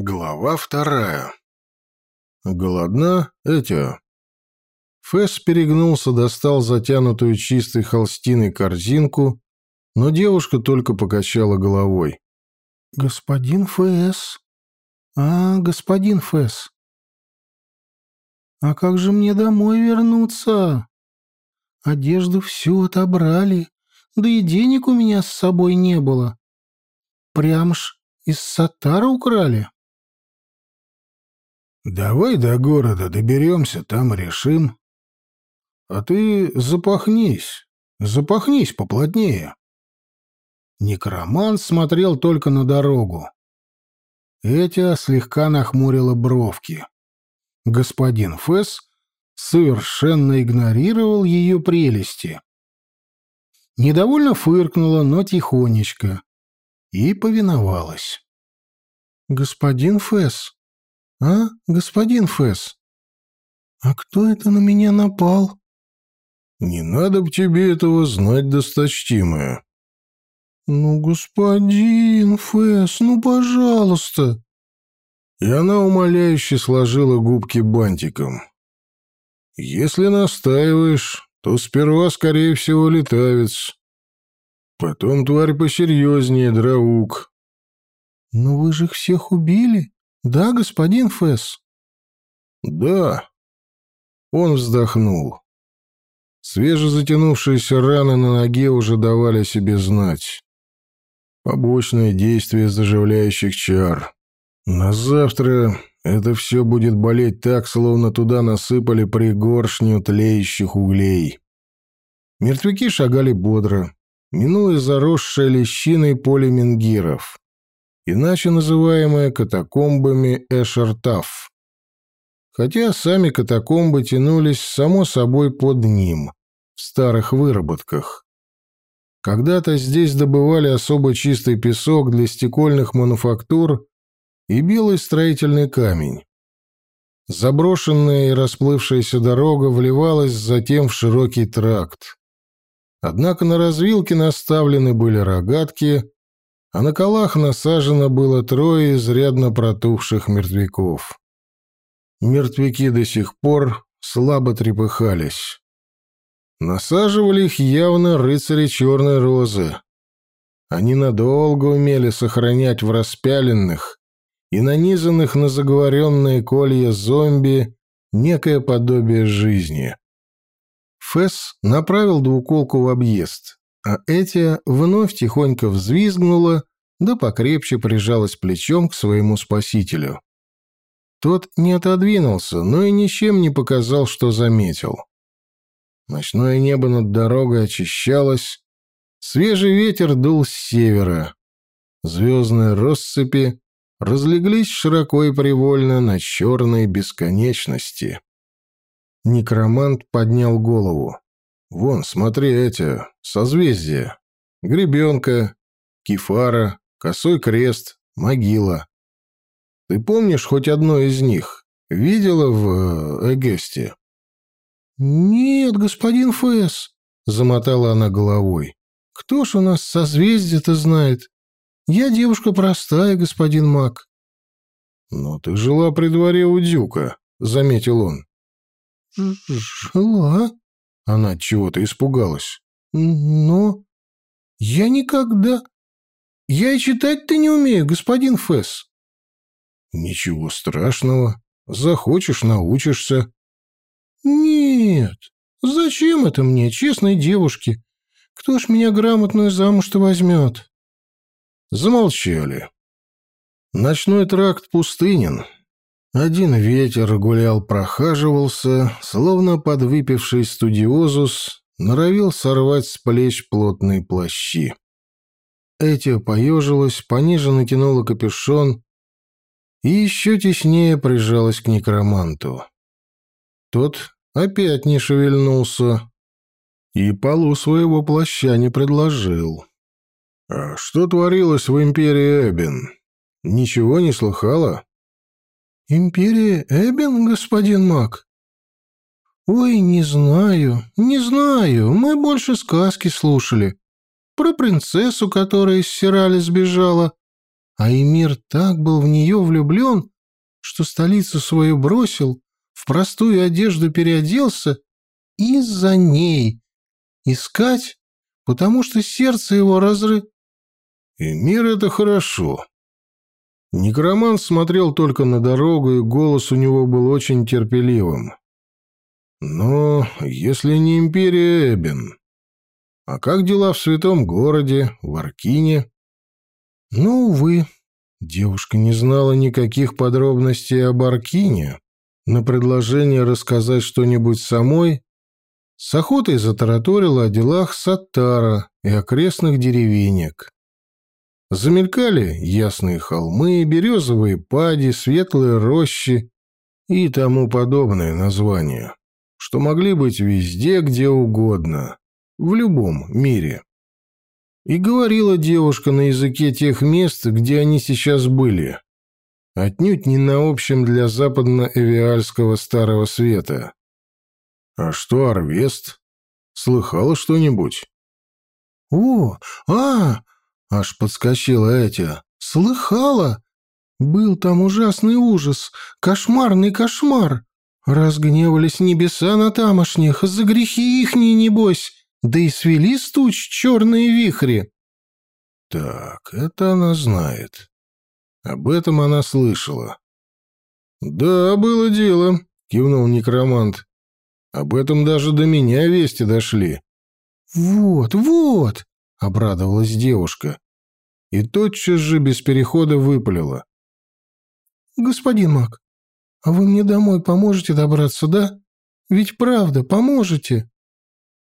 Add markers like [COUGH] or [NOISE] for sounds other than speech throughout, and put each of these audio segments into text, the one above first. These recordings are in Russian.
Глава вторая. Голодна, Этя? Фэс перегнулся, достал затянутую чистой холстиной корзинку, но девушка только покачала головой. «Господин Фэс? А, господин Фэс. А как же мне домой вернуться? Одежду всю отобрали, да и денег у меня с собой не было. Прям ж из Сатара украли». «Давай до города доберемся, там решим. А ты запахнись, запахнись поплотнее». Некромант смотрел только на дорогу. Этя слегка нахмурила бровки. Господин Фесс совершенно игнорировал ее прелести. Недовольно фыркнула, но тихонечко. И повиновалась. «Господин Фесс, «А, господин Фэс, а кто это на меня напал?» «Не надо б тебе этого знать, досточтимая». «Ну, господин Фэс, ну, пожалуйста!» И она умоляюще сложила губки бантиком. «Если настаиваешь, то сперва, скорее всего, летавец. Потом тварь посерьезнее, драук». «Но вы же их всех убили?» «Да, господин Фэс?» «Да». Он вздохнул. Свежезатянувшиеся раны на ноге уже давали себе знать. Побочное действие заживляющих чар. На завтра это все будет болеть так, словно туда насыпали пригоршню тлеющих углей. Мертвяки шагали бодро, минуя заросшее лещиной поле менгиров иначе называемые катакомбами Эшертаф. Хотя сами катакомбы тянулись само собой под ним, в старых выработках. Когда-то здесь добывали особо чистый песок для стекольных мануфактур и белый строительный камень. Заброшенная и расплывшаяся дорога вливалась затем в широкий тракт. Однако на развилке наставлены были рогатки, а на колах насажено было трое изрядно протухших мертвяков. Мертвяки до сих пор слабо трепыхались. Насаживали их явно рыцари Черной Розы. Они надолго умели сохранять в распяленных и нанизанных на заговоренные колья зомби некое подобие жизни. Фесс направил двуколку в объезд а Этия вновь тихонько взвизгнула, да покрепче прижалась плечом к своему спасителю. Тот не отодвинулся, но и ничем не показал, что заметил. Ночное небо над дорогой очищалось, свежий ветер дул с севера. Звездные россыпи разлеглись широко и привольно на черной бесконечности. Некромант поднял голову. Вон, смотри эти, созвездия. Гребенка, кефара, косой крест, могила. Ты помнишь хоть одно из них? Видела в э, Эгесте? «Нет, господин Фэс», — замотала она головой. «Кто ж у нас созвездие-то знает? Я девушка простая, господин Мак». «Но ты жила при дворе у Дюка», — заметил он. «Жила?» Она чего-то испугалась. «Но я никогда... Я и читать-то не умею, господин Фесс». «Ничего страшного. Захочешь, научишься». «Нет, зачем это мне, честной девушке? Кто ж меня грамотную замуж-то возьмет?» Замолчали. Ночной тракт пустынен, один ветер гулял, прохаживался, словно подвыпивший студиозус, норовил сорвать с плеч плотные плащи. Эти поежилась, пониже натянула капюшон и еще теснее прижалась к некроманту. Тот опять не шевельнулся и полу своего плаща не предложил. «А что творилось в империи Эбен? Ничего не слыхала?» «Империя Эбен, господин Мак?» «Ой, не знаю, не знаю, мы больше сказки слушали. Про принцессу, которая из Сирали сбежала, А Эмир так был в нее влюблен, что столицу свою бросил, в простую одежду переоделся из-за ней. Искать, потому что сердце его разры... Эмир — это хорошо. Некромант смотрел только на дорогу, и голос у него был очень терпеливым. Но если не империя Эбен, а как дела в святом городе, в Аркине? Ну, увы, девушка не знала никаких подробностей об Аркине. На предложение рассказать что-нибудь самой с охотой затараторила о делах Саттара и окрестных деревенек. Замелькали ясные холмы, березовые пади, светлые рощи и тому подобное название, что могли быть везде, где угодно в любом мире. И говорила девушка на языке тех мест, где они сейчас были, отнюдь не на общем для западно-эвиальского Старого Света. А что Арвест? Слыхала что-нибудь? «О, а!» — аж подскочила Этя. «Слыхала? Был там ужасный ужас, кошмарный кошмар. Разгневались небеса на тамошних, за грехи ихние, небось да и свели с черные вихри. Так, это она знает. Об этом она слышала. Да, было дело, кивнул некромант. Об этом даже до меня вести дошли. Вот, вот, обрадовалась девушка. И тотчас же без перехода выпалила. Господин Мак, а вы мне домой поможете добраться, да? Ведь правда, поможете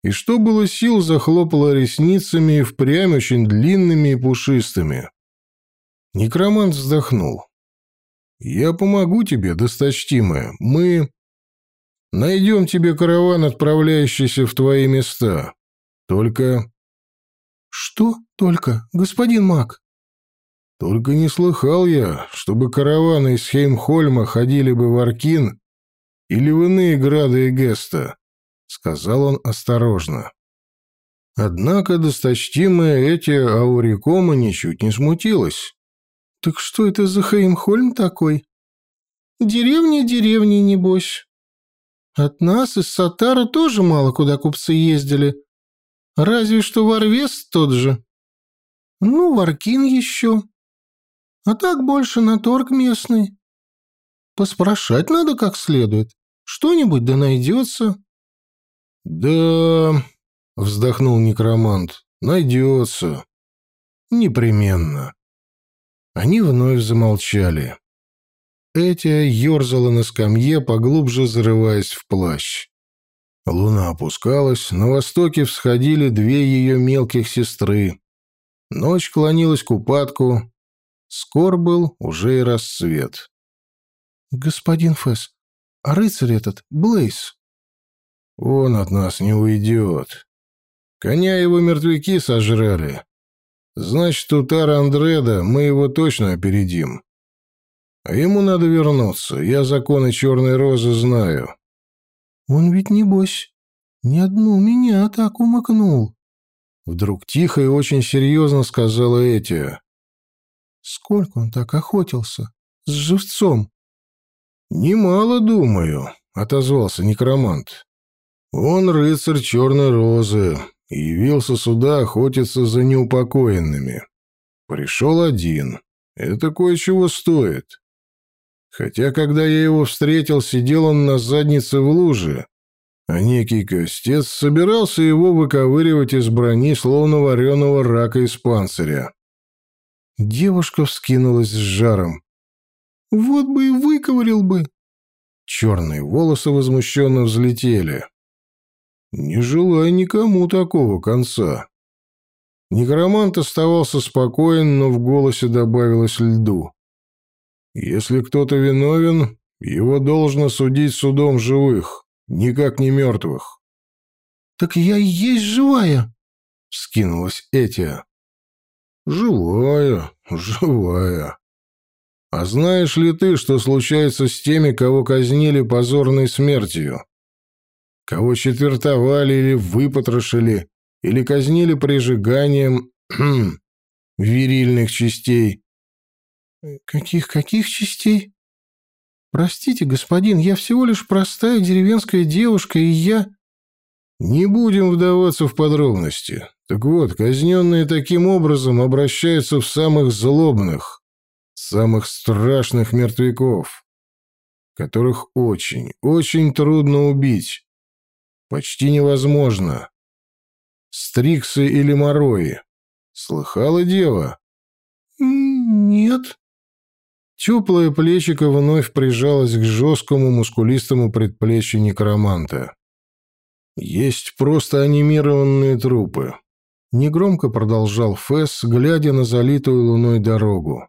и что было сил захлопала ресницами и впрямь очень длинными и пушистыми. Некромант вздохнул. «Я помогу тебе, досточтимая. Мы найдем тебе караван, отправляющийся в твои места. Только...» «Что только, господин маг?» «Только не слыхал я, чтобы караваны из Хеймхольма ходили бы в Аркин или в иные грады и Геста сказал он осторожно. Однако досточтимая эти аурикома ничуть не смутилась. «Так что это за Хеймхольм такой?» «Деревня деревни, небось. От нас из Сатара тоже мало куда купцы ездили. Разве что в Арвест тот же. Ну, в Аркин еще. А так больше на торг местный. Поспрашать надо как следует. Что-нибудь да найдется». «Да...» — вздохнул некромант. «Найдется. Непременно». Они вновь замолчали. Этя ерзала на скамье, поглубже зарываясь в плащ. Луна опускалась, на востоке всходили две ее мелких сестры. Ночь клонилась к упадку. Скоро был уже и рассвет. «Господин Фесс, а рыцарь этот, Блейз, он от нас не уйдет. Коня его мертвяки сожрали. Значит, у Тара Андреда мы его точно опередим. А ему надо вернуться. Я законы Черной Розы знаю. Он ведь, небось, ни одну меня так умыкнул. Вдруг тихо и очень серьезно сказала Этия. Сколько он так охотился? С живцом? Немало, думаю, отозвался некромант. Он рыцарь Черной Розы и явился сюда охотиться за неупокоенными. Пришел один. Это кое-чего стоит. Хотя, когда я его встретил, сидел он на заднице в луже, а некий костец собирался его выковыривать из брони, словно вареного рака из панциря. Девушка вскинулась с жаром. «Вот бы и выковырил бы!» Черные волосы возмущенно взлетели. Не желая никому такого конца. Некромант оставался спокоен, но в голосе добавилось льду. Если кто-то виновен, его должно судить судом живых, никак не мертвых. «Так я и есть живая!» — вскинулась Этия. «Живая, живая. А знаешь ли ты, что случается с теми, кого казнили позорной смертью?» кого четвертовали или выпотрошили, или казнили прижиганием [CLEARS THROAT] верильных частей. Каких-каких частей? Простите, господин, я всего лишь простая деревенская девушка, и я... Не будем вдаваться в подробности. Так вот, казненные таким образом обращаются в самых злобных, самых страшных мертвяков, которых очень, очень трудно убить. Почти невозможно. Стриксы или морои. Слыхала дева? Нет. Теплое плечико вновь прижалось к жесткому мускулистому предплечью некроманта. Есть просто анимированные трупы. Негромко продолжал Фесс, глядя на залитую луной дорогу.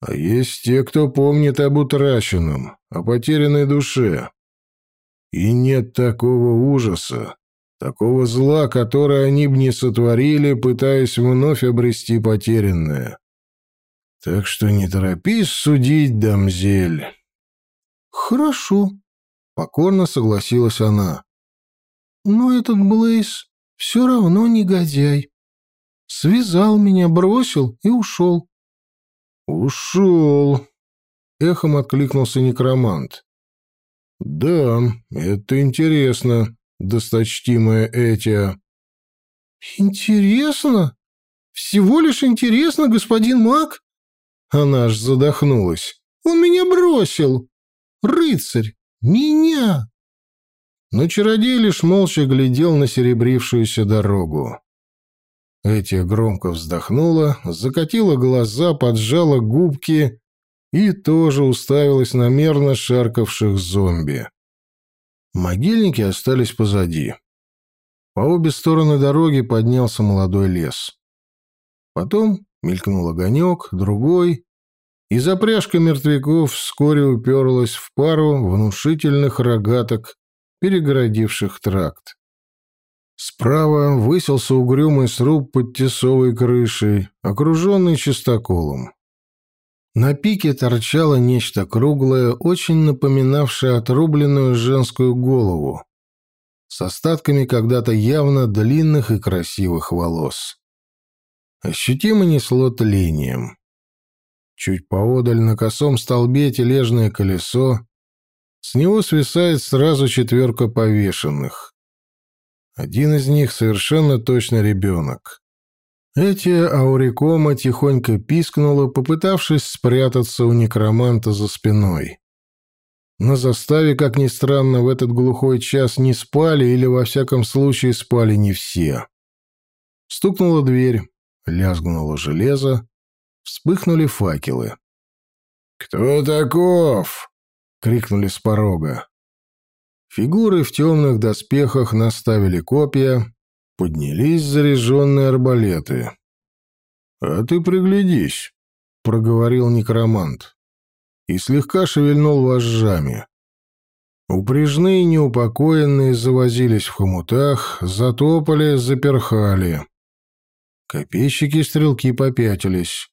А есть те, кто помнит об утраченном, о потерянной душе. И нет такого ужаса, такого зла, которое они б не сотворили, пытаясь вновь обрести потерянное. Так что не торопись судить, дамзель. Хорошо, покорно согласилась она. Но этот Блейз все равно негодяй. Связал меня, бросил и ушел. Ушел. Эхом откликнулся некромант. Да, это интересно, досточтимая Этия. Интересно? Всего лишь интересно, господин маг? Она аж задохнулась. Он меня бросил. Рыцарь. Меня. Но чародей лишь молча глядел на серебрившуюся дорогу. Этия громко вздохнула, закатила глаза, поджала губки и тоже уставилась на мерно шаркавших зомби. Могильники остались позади. По обе стороны дороги поднялся молодой лес. Потом мелькнул огонек, другой, и запряжка мертвяков вскоре уперлась в пару внушительных рогаток перегородивших тракт. Справа высился угрюмый сруб под тесовой крышей, окруженный чистоколом. На пике торчало нечто круглое, очень напоминавшее отрубленную женскую голову, с остатками когда-то явно длинных и красивых волос. Ощутимо несло тлением. Чуть поодаль на косом столбе тележное колесо, с него свисает сразу четверка повешенных. Один из них совершенно точно ребенок. Эти аурикома тихонько пискнула, попытавшись спрятаться у некроманта за спиной. На заставе, как ни странно, в этот глухой час не спали или, во всяком случае, спали не все. Стукнула дверь, лязгнуло железо, вспыхнули факелы. «Кто таков?» — крикнули с порога. Фигуры в темных доспехах наставили копья, поднялись заряженные арбалеты. «А ты приглядись», — проговорил некромант, и слегка шевельнул вожжами. Упряжные неупокоенные завозились в хомутах, затопали, заперхали. Копейщики-стрелки попятились.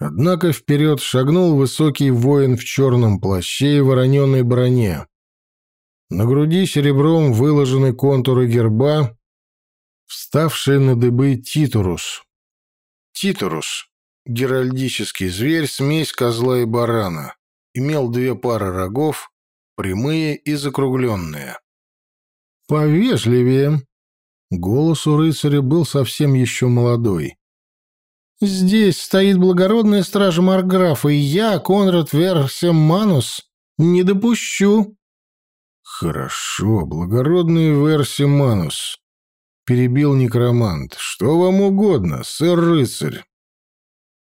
Однако вперед шагнул высокий воин в черном плаще и вороненой броне. На груди серебром выложены контуры герба, вставший на дыбы Титурус. Титурус — геральдический зверь, смесь козла и барана. Имел две пары рогов, прямые и закругленные. «Повежливее!» Голос у рыцаря был совсем еще молодой. Здесь стоит благородная стража Марграфа, и я, Конрад Версеманус, не допущу. Хорошо, благородный Версеманус, перебил некромант. Что вам угодно, сэр-рыцарь?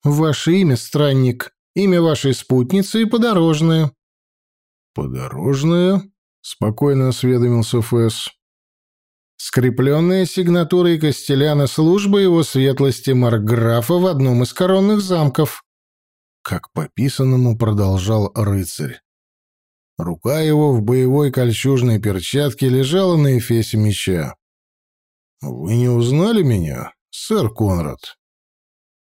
Ваше имя, странник, имя вашей спутницы и подорожное. Подорожное? Спокойно осведомился Фэс скрепленная сигнатурой Костеляна службы его светлости Марграфа в одном из коронных замков. Как пописанному продолжал рыцарь. Рука его в боевой кольчужной перчатке лежала на эфесе меча. «Вы не узнали меня, сэр Конрад?»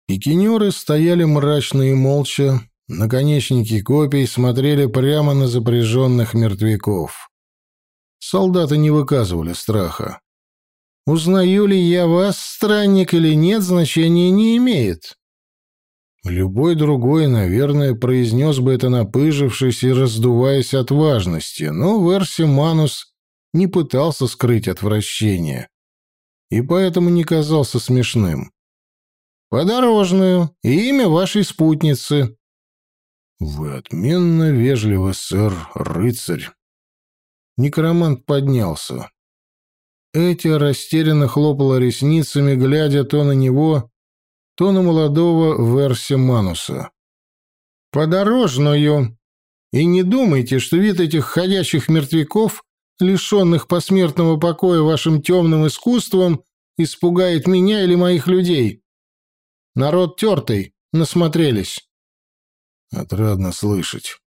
Пикинеры стояли мрачно и молча, наконечники копий смотрели прямо на запряженных мертвяков. Солдаты не выказывали страха. Узнаю ли я вас, странник или нет, значения не имеет. Любой другой, наверное, произнес бы это напыжившись и раздуваясь от важности, но Верси Манус не пытался скрыть отвращение и поэтому не казался смешным. «Подорожную и имя вашей спутницы». «Вы отменно вежливы, сэр, рыцарь». Некромант поднялся. Эти растерянно хлопала ресницами, глядя то на него, то на молодого Верси Мануса. «Подорожную! И не думайте, что вид этих ходячих мертвяков лишенных посмертного покоя вашим темным искусством, испугает меня или моих людей. Народ тертый, насмотрелись. Отрадно слышать.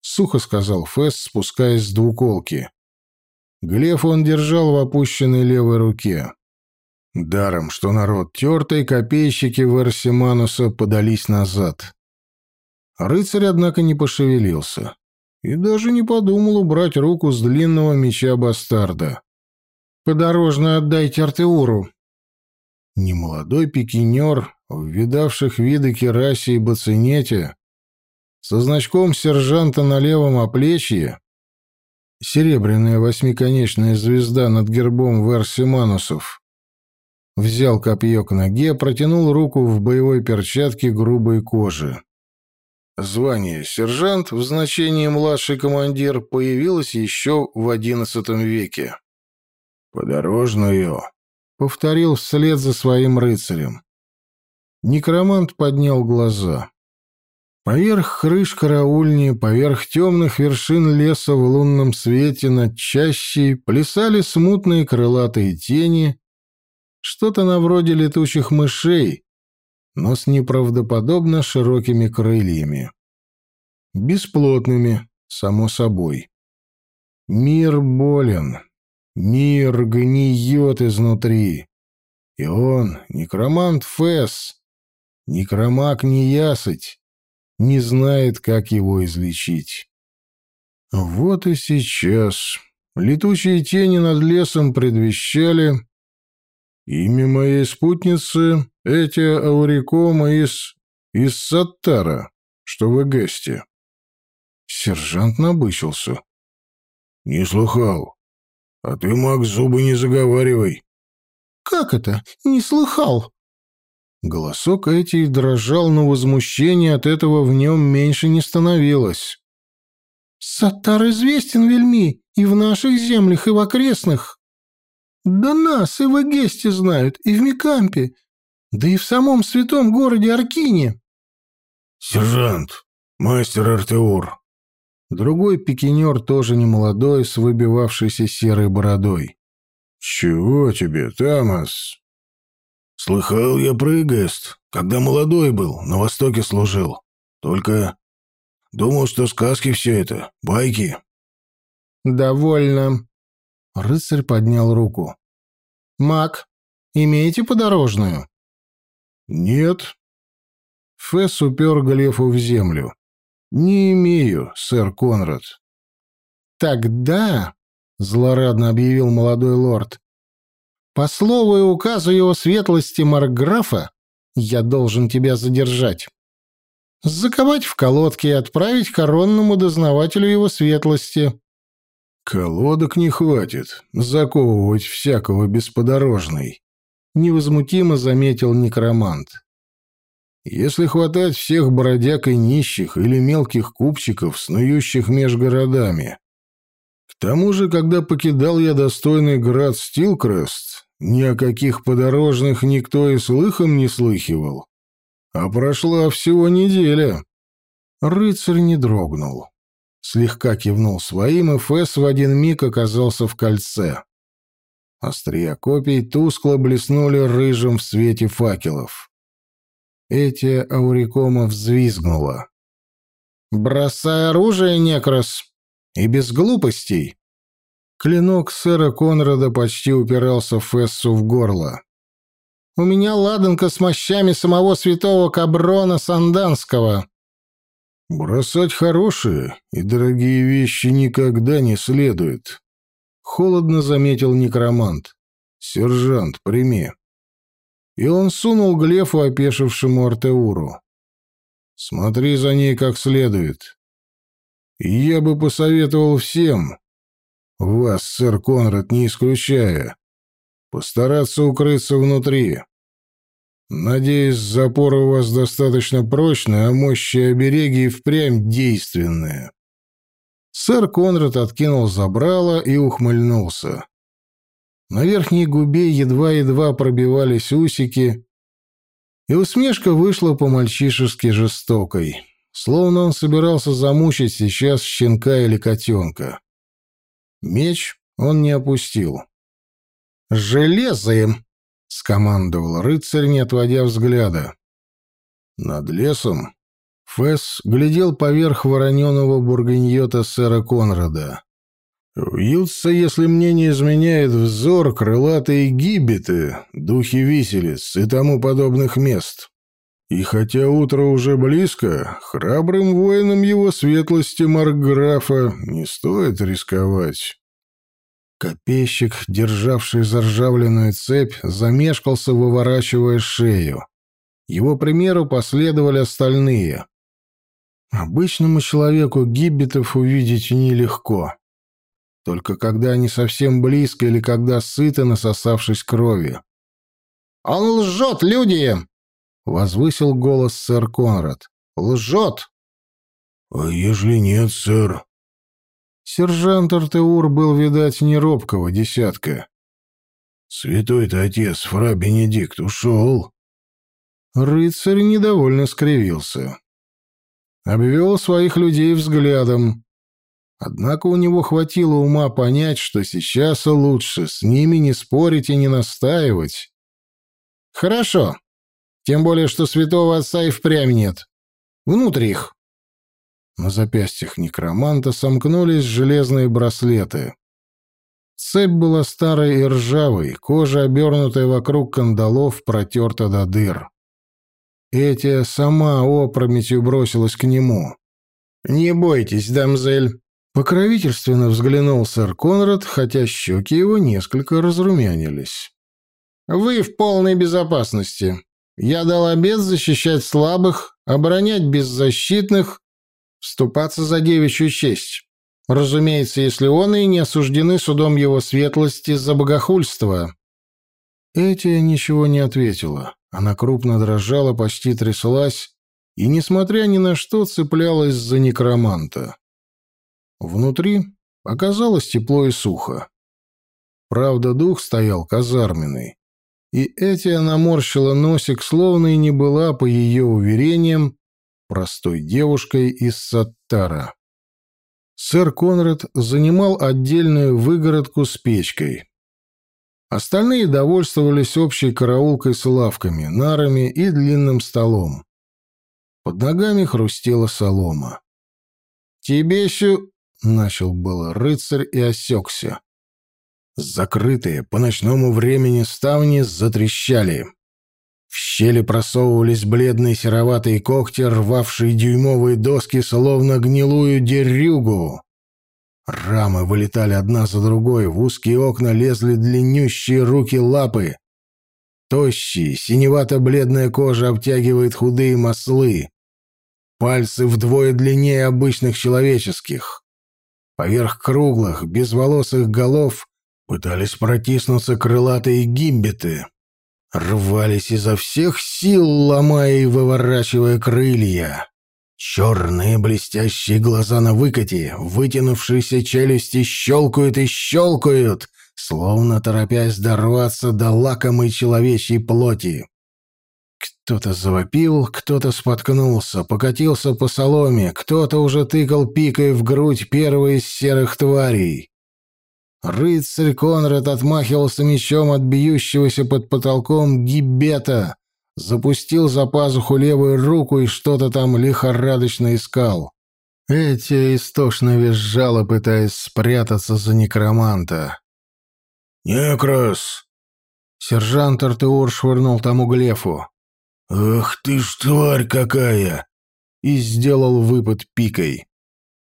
Сухо сказал Фесс, спускаясь с двуколки. Глеф он держал в опущенной левой руке. Даром, что народ тертый, копейщики Версимануса подались назад. Рыцарь, однако, не пошевелился и даже не подумал убрать руку с длинного меча бастарда. «Подорожно отдайте Артеуру». Немолодой пикинер, в видавших виды керасе и бацинете, со значком сержанта на левом оплечье, серебряная восьмиконечная звезда над гербом Версиманусов, взял копье к ноге, протянул руку в боевой перчатке грубой кожи. Звание сержант в значении младший командир появилось еще в XI веке. «Подорожную», — повторил вслед за своим рыцарем. Некромант поднял глаза. Поверх крыш караульни, поверх темных вершин леса в лунном свете над чащей плясали смутные крылатые тени, что-то на вроде летучих мышей, но с неправдоподобно широкими крыльями. Бесплотными, само собой. Мир болен, мир гниет изнутри. И он, некромант Фесс, некромаг неясыть, не знает, как его излечить. Вот и сейчас летучие тени над лесом предвещали, Имя моей спутницы — эти Аурикома из... из Саттара, что в Эгесте. Сержант набычился. «Не слыхал. А ты, маг, зубы не заговаривай». «Как это? Не слыхал?» Голосок Эти дрожал, но возмущение от этого в нем меньше не становилось. «Саттар известен вельми и в наших землях, и в окрестных. Да нас и в Эгесте знают, и в Микампе, да и в самом святом городе Аркине. «Сержант, мастер Артеур». Другой пикинер, тоже немолодой, с выбивавшейся серой бородой. «Чего тебе, Тамас?» «Слыхал я про Эгест, когда молодой был, на Востоке служил. Только думал, что сказки все это, байки». «Довольно», Рыцарь поднял руку. «Маг, имеете подорожную?» «Нет». Фесс упер Глефу в землю. «Не имею, сэр Конрад». «Тогда», — злорадно объявил молодой лорд, «по слову и указу его светлости Маркграфа я должен тебя задержать. Заковать в колодке и отправить коронному дознавателю его светлости». «Колодок не хватит, заковывать всякого бесподорожный», — невозмутимо заметил некромант. «Если хватать всех бродяг и нищих или мелких купчиков, снующих меж городами. К тому же, когда покидал я достойный град Стилкрест, ни о каких подорожных никто и слыхом не слыхивал. А прошла всего неделя». Рыцарь не дрогнул слегка кивнул своим, и Фэс в один миг оказался в кольце. Острия копий тускло блеснули рыжим в свете факелов. Эти Аурикома взвизгнула. «Бросай оружие, Некрос! И без глупостей!» Клинок сэра Конрада почти упирался Фессу в горло. «У меня ладанка с мощами самого святого Каброна Санданского. Бросать хорошие и дорогие вещи никогда не следует. Холодно заметил некромант. Сержант, прими. И он сунул Глефу опешившему Артеуру. Смотри за ней как следует. И я бы посоветовал всем, вас, сэр Конрад, не исключая, постараться укрыться внутри. Надеюсь, запоры у вас достаточно прочные, а мощи обереги и впрямь действенные. Сэр Конрад откинул забрало и ухмыльнулся. На верхней губе едва-едва пробивались усики, и усмешка вышла по-мальчишески жестокой, словно он собирался замучить сейчас щенка или котенка. Меч он не опустил. «Железо скомандовал рыцарь, не отводя взгляда. Над лесом Фесс глядел поверх вороненого бургиньота сэра Конрада. Вьются, если мне не изменяет взор, крылатые гибеты, духи виселиц и тому подобных мест. И хотя утро уже близко, храбрым воинам его светлости Маркграфа не стоит рисковать. Копейщик, державший заржавленную цепь, замешкался, выворачивая шею. Его примеру последовали остальные. Обычному человеку гиббитов увидеть нелегко только когда они совсем близко или когда сыты, насосавшись крови. «Он лжет, люди!» — возвысил голос сэр Конрад. «Лжет!» «А ежели нет, сэр?» Сержант Артеур был, видать, не робкого десятка. «Святой-то отец, фра Бенедикт, ушел!» Рыцарь недовольно скривился. Обвел своих людей взглядом. Однако у него хватило ума понять, что сейчас лучше с ними не спорить и не настаивать. «Хорошо. Тем более, что святого отца и впрямь нет. Внутрь их». На запястьях некроманта сомкнулись железные браслеты. Цепь была старой и ржавой, кожа, обернутая вокруг кандалов, протерта до дыр. Этия сама опрометью бросилась к нему. «Не бойтесь, дамзель», Покровительственно взглянул сэр Конрад, хотя щеки его несколько разрумянились. «Вы в полной безопасности. Я дал обет защищать слабых, оборонять беззащитных, вступаться за девичью честь. Разумеется, если он и не осуждены судом его светлости за богохульство». Этия ничего не ответила. Она крупно дрожала, почти тряслась и, несмотря ни на что, цеплялась за некроманта. Внутри оказалось тепло и сухо. Правда, дух стоял казарменный, и Этия наморщила носик, словно и не была, по ее уверениям, простой девушкой из Саттара. Сэр Конрад занимал отдельную выгородку с печкой. Остальные довольствовались общей караулкой с лавками, нарами и длинным столом. Под ногами хрустела солома. «Тебе еще Начал было рыцарь и осекся. Закрытые по ночному времени ставни затрещали. В щели просовывались бледные сероватые когти, рвавшие дюймовые доски, словно гнилую дерюгу. Рамы вылетали одна за другой, в узкие окна лезли длиннющие руки-лапы. Тощие, синевато-бледная кожа обтягивает худые маслы. Пальцы вдвое длиннее обычных человеческих. Поверх круглых, безволосых голов пытались протиснуться крылатые гимбеты. Рвались изо всех сил, ломая и выворачивая крылья. Черные блестящие глаза на выкате, вытянувшиеся челюсти щелкают и щелкают, словно торопясь дорваться до лакомой человечьей плоти. Кто-то завопил, кто-то споткнулся, покатился по соломе, кто-то уже тыкал пикой в грудь первой из серых тварей. Рыцарь Конрад отмахивался мечом от бьющегося под потолком гибета, запустил за пазуху левую руку и что-то там лихорадочно искал. Эти истошно визжала, пытаясь спрятаться за некроманта. «Некрос!» Сержант Артеур швырнул тому Глефу. «Ах ты ж тварь какая!» и сделал выпад пикой.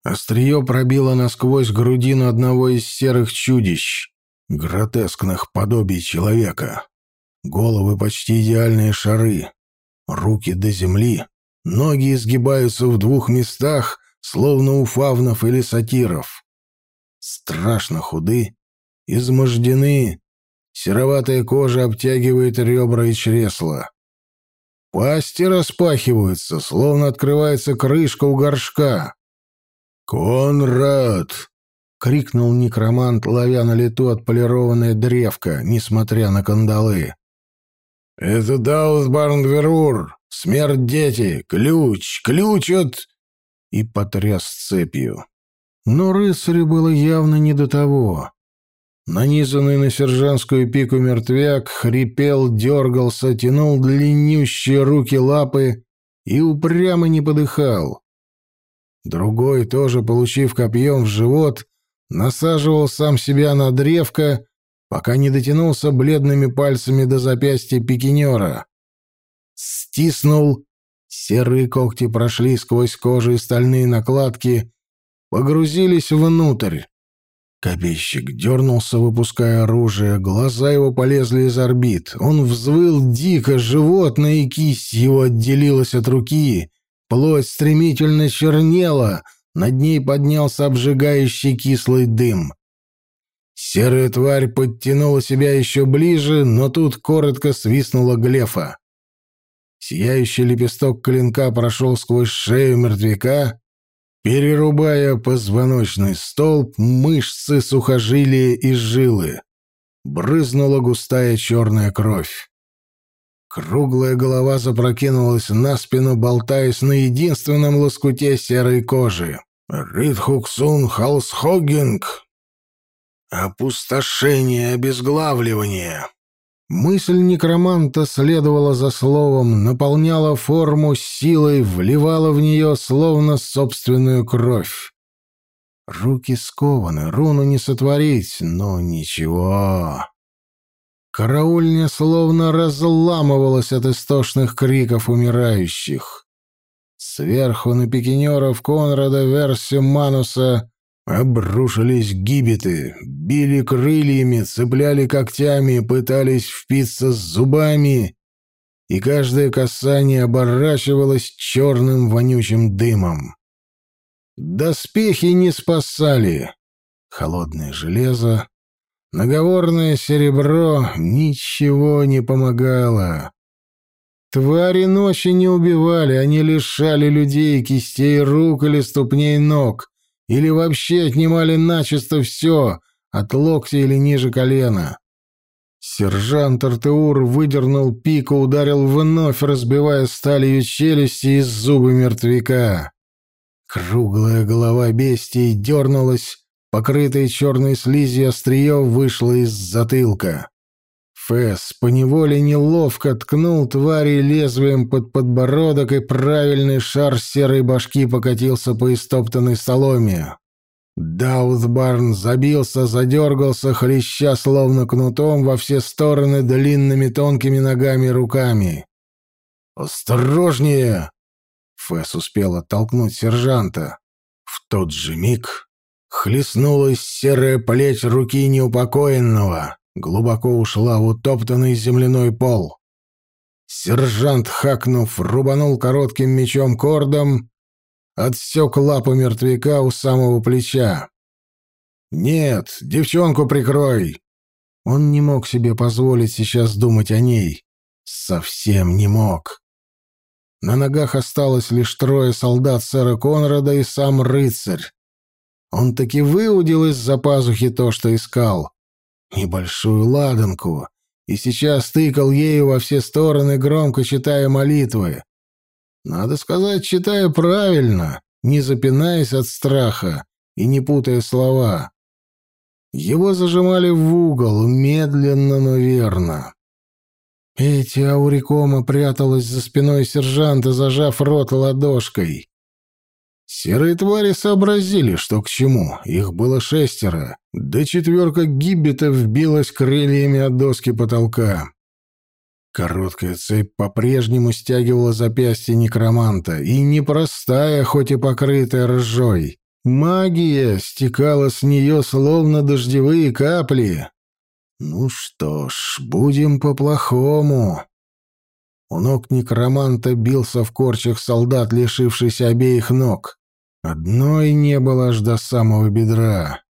Острие пробило насквозь грудину одного из серых чудищ, гротескных подобий человека. Головы почти идеальные шары, руки до земли, ноги изгибаются в двух местах, словно у фавнов или сатиров. Страшно худы, измождены, сероватая кожа обтягивает ребра и чресла. Пасти распахиваются, словно открывается крышка у горшка. «Конрад!» — крикнул некромант, ловя на лету отполированная древко, несмотря на кандалы. «Это Даусбарнверур! Смерть дети! Ключ! Ключ от...» И потряс цепью. Но рыцарю было явно не до того. Нанизанный на сержантскую пику мертвяк хрипел, дергался, тянул длиннющие руки-лапы и упрямо не подыхал. Другой, тоже получив копьем в живот, насаживал сам себя на древко, пока не дотянулся бледными пальцами до запястья пикинера. Стиснул, серые когти прошли сквозь кожу и стальные накладки, погрузились внутрь. Копейщик дернулся, выпуская оружие, глаза его полезли из орбит. Он взвыл дико, животное, и кисть его отделилась от руки. Плоть стремительно чернела, над ней поднялся обжигающий кислый дым. Серая тварь подтянула себя еще ближе, но тут коротко свистнула глефа. Сияющий лепесток клинка прошел сквозь шею мертвяка, перерубая позвоночный столб, мышцы, сухожилия и жилы. Брызнула густая черная кровь. Круглая голова запрокинулась на спину, болтаясь на единственном лоскуте серой кожи. «Ритхуксун Халсхогинг!» «Опустошение, обезглавливание!» Мысль некроманта следовала за словом, наполняла форму силой, вливала в нее словно собственную кровь. Руки скованы, руну не сотворить, но ничего. Караульня словно разламывалась от истошных криков умирающих. Сверху на пикинеров Конрада Версия Мануса Обрушились гибеты, били крыльями, цепляли когтями, пытались впиться с зубами, и каждое касание оборачивалось черным вонючим дымом. Доспехи не спасали. Холодное железо, наговорное серебро ничего не помогало. Твари ночи не убивали, они лишали людей кистей рук или ступней ног — или вообще отнимали начисто все, от локтя или ниже колена. Сержант Артеур выдернул пику, ударил вновь, разбивая сталью челюсти из зубы мертвяка. Круглая голова бестии дернулась, покрытая черной слизью острие вышло из затылка. Фэс поневоле неловко ткнул твари лезвием под подбородок, и правильный шар серой башки покатился по истоптанной соломе. Даутбарн забился, задергался, хлеща словно кнутом во все стороны длинными тонкими ногами и руками. «Осторожнее!» Фэс успел оттолкнуть сержанта. В тот же миг хлестнулась серая плеть руки неупокоенного глубоко ушла в утоптанный земляной пол. Сержант, хакнув, рубанул коротким мечом кордом, отсек лапу мертвяка у самого плеча. «Нет, девчонку прикрой!» Он не мог себе позволить сейчас думать о ней. Совсем не мог. На ногах осталось лишь трое солдат сэра Конрада и сам рыцарь. Он таки выудил из-за пазухи то, что искал небольшую ладанку, и сейчас тыкал ею во все стороны, громко читая молитвы. Надо сказать, читая правильно, не запинаясь от страха и не путая слова. Его зажимали в угол, медленно, но верно. Эти Аурикома пряталась за спиной сержанта, зажав рот ладошкой. Серые твари сообразили, что к чему. Их было шестеро. Да четверка гиббетов вбилась крыльями от доски потолка. Короткая цепь по-прежнему стягивала запястье некроманта, и непростая, хоть и покрытая ржой. Магия стекала с нее, словно дождевые капли. Ну что ж, будем по-плохому. У ног некроманта бился в корчах солдат, лишившийся обеих ног. Одной не было аж до самого бедра.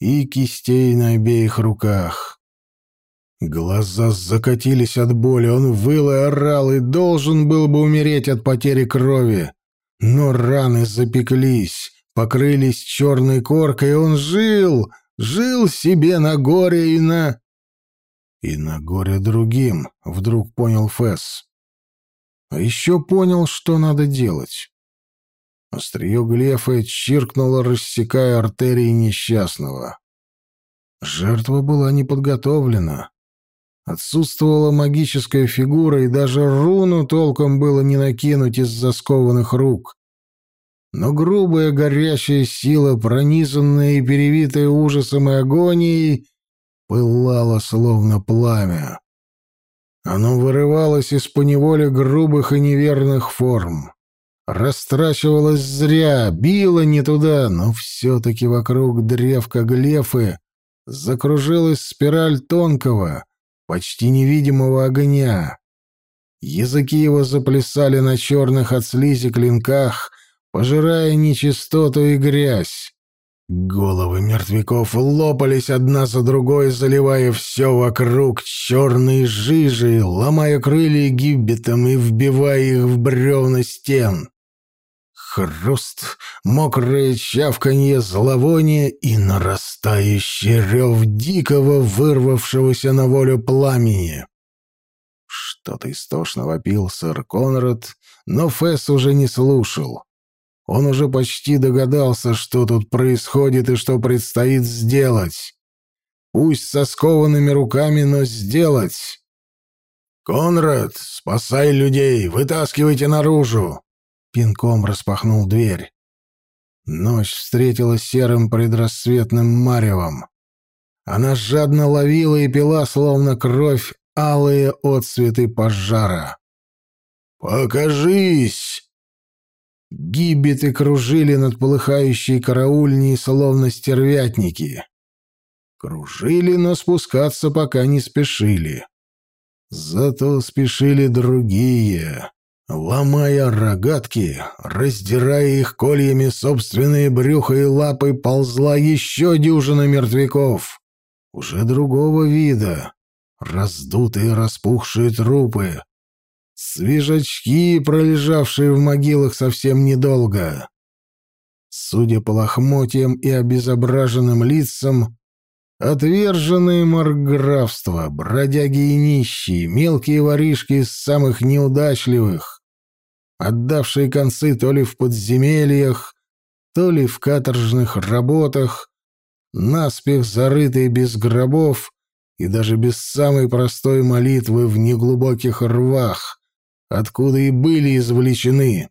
И кистей на обеих руках. Глаза закатились от боли, он выл и орал, и должен был бы умереть от потери крови. Но раны запеклись, покрылись черной коркой, и он жил, жил себе на горе и на... И на горе другим, вдруг понял Фесс. А еще понял, что надо делать. Острие глефа чиркнуло, рассекая артерии несчастного. Жертва была не подготовлена. Отсутствовала магическая фигура, и даже руну толком было не накинуть из-за скованных рук. Но грубая горячая сила, пронизанная и перевитая ужасом и агонией, пылала словно пламя. Оно вырывалось из поневоле грубых и неверных форм. Растрачивалось зря, било не туда, но все-таки вокруг древка глефы закружилась спираль тонкого, почти невидимого огня. Языки его заплясали на черных от слизи клинках, пожирая нечистоту и грязь. Головы мертвяков лопались одна за другой, заливая все вокруг черной жижей, ломая крылья гиббетом и вбивая их в бревна стен. Хруст, мокрое чавканье, зловоние и нарастающий рев дикого, вырвавшегося на волю пламени. Что-то истошно вопил сэр Конрад, но Фесс уже не слушал. Он уже почти догадался, что тут происходит и что предстоит сделать. Пусть со скованными руками, но сделать. «Конрад, спасай людей, вытаскивайте наружу!» Пинком распахнул дверь. Ночь встретила серым предрассветным маревом. Она жадно ловила и пила, словно кровь, алые отцветы пожара. «Покажись!» Гиббеты кружили над полыхающей караульней, словно стервятники. Кружили, но спускаться пока не спешили. Зато спешили другие, ломая рогатки, раздирая их кольями собственные брюха и лапы, ползла еще дюжина мертвяков, уже другого вида, раздутые распухшие трупы, Свежачки, пролежавшие в могилах совсем недолго. Судя по лохмотьям и обезображенным лицам, отверженные марграфства, бродяги и нищие, мелкие воришки из самых неудачливых, отдавшие концы то ли в подземельях, то ли в каторжных работах, наспех зарытые без гробов и даже без самой простой молитвы в неглубоких рвах, откуда и были извлечены.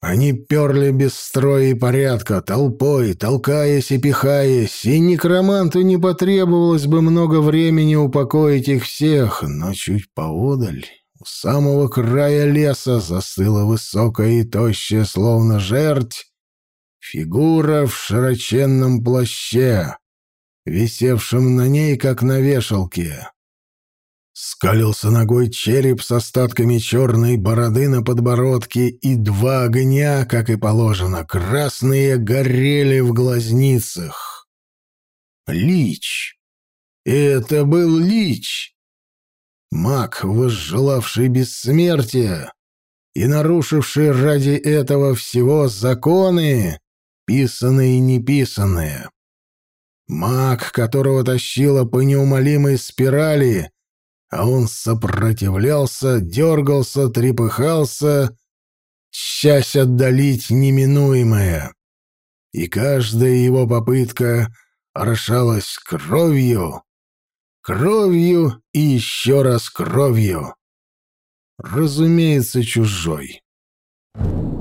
Они перли без строя и порядка, толпой, толкаясь и пихаясь, и некроманту не потребовалось бы много времени упокоить их всех, но чуть поодаль, самого края леса, застыла высокая и тощая, словно жерть, фигура в широченном плаще, висевшем на ней, как на вешалке. Скалился ногой череп с остатками черной бороды на подбородке, и два огня, как и положено, красные горели в глазницах. Лич. Это был Лич. Маг, возжелавший бессмертия и нарушивший ради этого всего законы, писанные и неписанные. Маг, которого тащило по неумолимой спирали, а он сопротивлялся, дергался, трепыхался, часть отдалить неминуемое. И каждая его попытка орошалась кровью, кровью и еще раз кровью. Разумеется, чужой. Thank you.